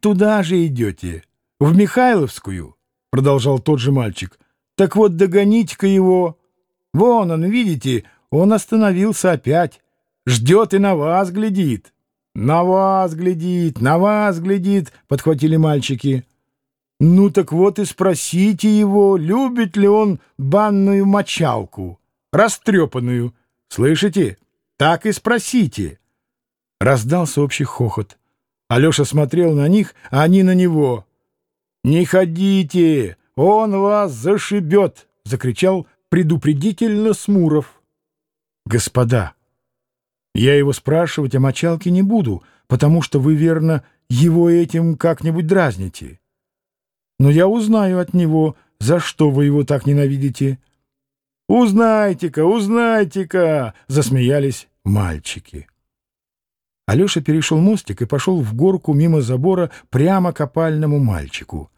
Туда же идете, в Михайловскую, — продолжал тот же мальчик. Так вот догоните-ка его. Вон он, видите, он остановился опять. Ждет и на вас глядит. На вас глядит, на вас глядит, — подхватили мальчики. Ну так вот и спросите его, любит ли он банную мочалку, растрепанную. Слышите? Так и спросите. Раздался общий хохот. Алеша смотрел на них, а они на него. «Не ходите! Он вас зашибет!» — закричал предупредительно Смуров. «Господа, я его спрашивать о мочалке не буду, потому что вы, верно, его этим как-нибудь дразните. Но я узнаю от него, за что вы его так ненавидите». «Узнайте-ка, узнайте-ка!» — засмеялись мальчики. Алеша перешел мостик и пошел в горку мимо забора прямо к опальному мальчику.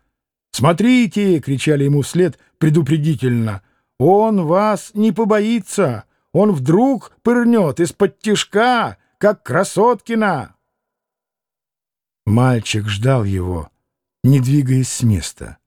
«Смотрите!» — кричали ему вслед предупредительно. «Он вас не побоится! Он вдруг пырнет из-под тишка, как Красоткина!» Мальчик ждал его, не двигаясь с места.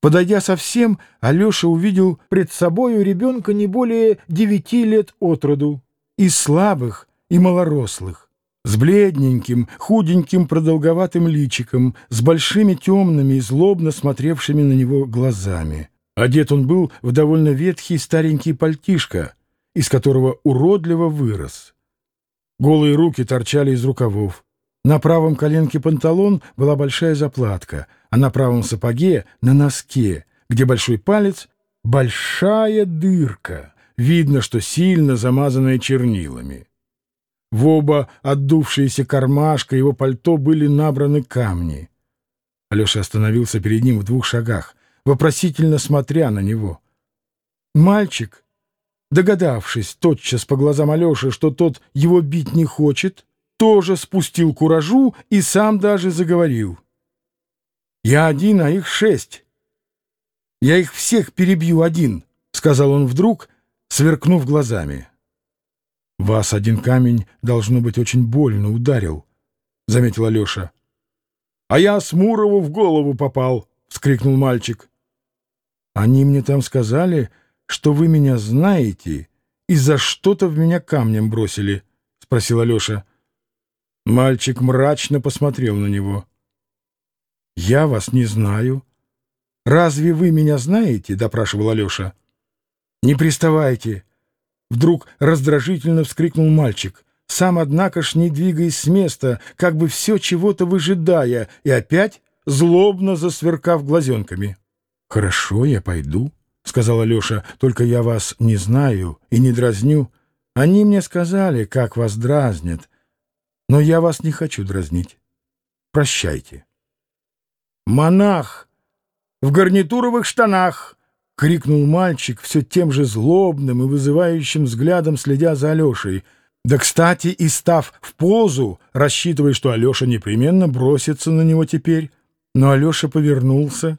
Подойдя совсем, Алеша увидел пред собою ребенка не более девяти лет от роду, из слабых, и малорослых, с бледненьким, худеньким продолговатым личиком, с большими темными и злобно смотревшими на него глазами. Одет он был в довольно ветхий старенький пальтишко, из которого уродливо вырос. Голые руки торчали из рукавов. На правом коленке панталон была большая заплатка, а на правом сапоге, на носке, где большой палец, большая дырка, видно, что сильно замазанная чернилами. В оба отдувшиеся кармашка его пальто были набраны камни. Алеша остановился перед ним в двух шагах, вопросительно смотря на него. Мальчик, догадавшись тотчас по глазам Алеши, что тот его бить не хочет, тоже спустил куражу и сам даже заговорил. «Я один, а их шесть. Я их всех перебью один», — сказал он вдруг, сверкнув глазами. «Вас один камень, должно быть, очень больно ударил», — заметил Алеша. «А я с Мурову в голову попал», — вскрикнул мальчик. «Они мне там сказали, что вы меня знаете и за что-то в меня камнем бросили», — спросил Алеша. Мальчик мрачно посмотрел на него. «Я вас не знаю». «Разве вы меня знаете?» — допрашивал Алеша. «Не приставайте», Вдруг раздражительно вскрикнул мальчик, сам, однако ж, не двигаясь с места, как бы все чего-то выжидая, и опять злобно засверкав глазенками. — Хорошо, я пойду, — сказал Алеша, — только я вас не знаю и не дразню. Они мне сказали, как вас дразнят, но я вас не хочу дразнить. Прощайте. — Монах! В гарнитуровых штанах! — крикнул мальчик, все тем же злобным и вызывающим взглядом следя за Алешей. Да, кстати, и став в позу, рассчитывая, что Алеша непременно бросится на него теперь. Но Алеша повернулся,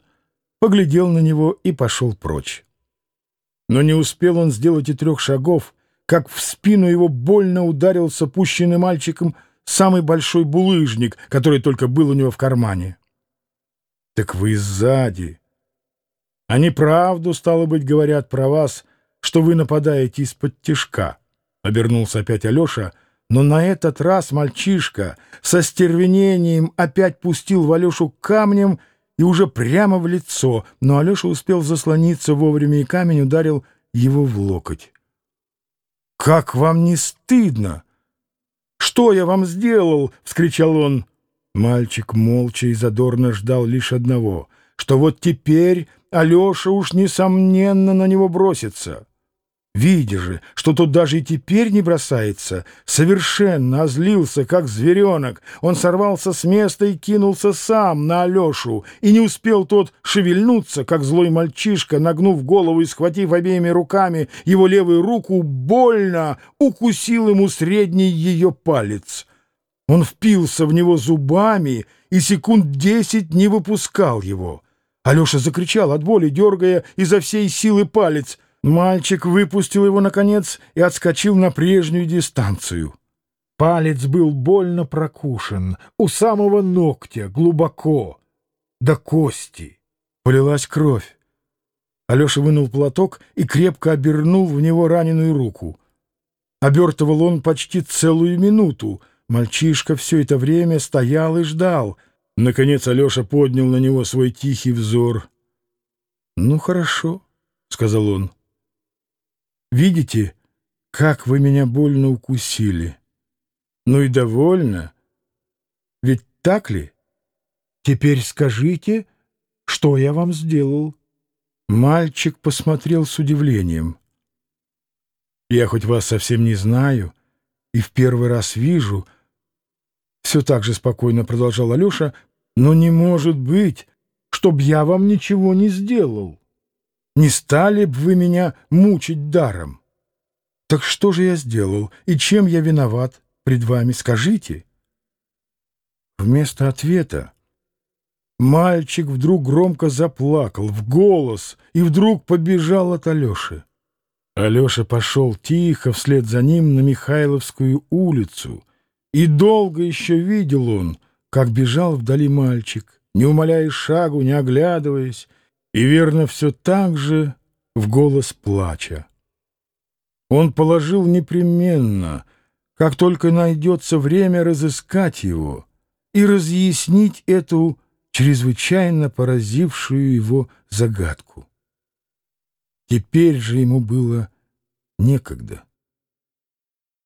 поглядел на него и пошел прочь. Но не успел он сделать и трех шагов, как в спину его больно ударился пущенный мальчиком самый большой булыжник, который только был у него в кармане. — Так вы сзади! Они правду, стало быть, говорят про вас, что вы нападаете из-под тишка. Обернулся опять Алеша, но на этот раз мальчишка со стервенением опять пустил в Алешу камнем и уже прямо в лицо, но Алеша успел заслониться вовремя, и камень ударил его в локоть. «Как вам не стыдно? Что я вам сделал?» — вскричал он. Мальчик молча и задорно ждал лишь одного, что вот теперь Алеша уж, несомненно, на него бросится. Видя же, что тот даже и теперь не бросается, совершенно озлился, как зверенок, он сорвался с места и кинулся сам на Алешу, и не успел тот шевельнуться, как злой мальчишка, нагнув голову и схватив обеими руками его левую руку, больно укусил ему средний ее палец. Он впился в него зубами и секунд десять не выпускал его. Алеша закричал от боли, дергая изо всей силы палец. Мальчик выпустил его, наконец, и отскочил на прежнюю дистанцию. Палец был больно прокушен, у самого ногтя, глубоко, до кости. Полилась кровь. Алеша вынул платок и крепко обернул в него раненую руку. Обертывал он почти целую минуту. Мальчишка все это время стоял и ждал. Наконец Алеша поднял на него свой тихий взор. «Ну, хорошо», — сказал он. «Видите, как вы меня больно укусили?» Ну и довольно. Ведь так ли? Теперь скажите, что я вам сделал? Мальчик посмотрел с удивлением. Я хоть вас совсем не знаю и в первый раз вижу, все так же спокойно продолжал Алеша, но не может быть, чтоб я вам ничего не сделал. Не стали б вы меня мучить даром. Так что же я сделал и чем я виноват? пред вами, скажите». Вместо ответа мальчик вдруг громко заплакал в голос и вдруг побежал от Алеши. Алеша пошел тихо вслед за ним на Михайловскую улицу, и долго еще видел он, как бежал вдали мальчик, не умоляя шагу, не оглядываясь, и верно все так же в голос плача. Он положил непременно — как только найдется время разыскать его и разъяснить эту чрезвычайно поразившую его загадку. Теперь же ему было некогда.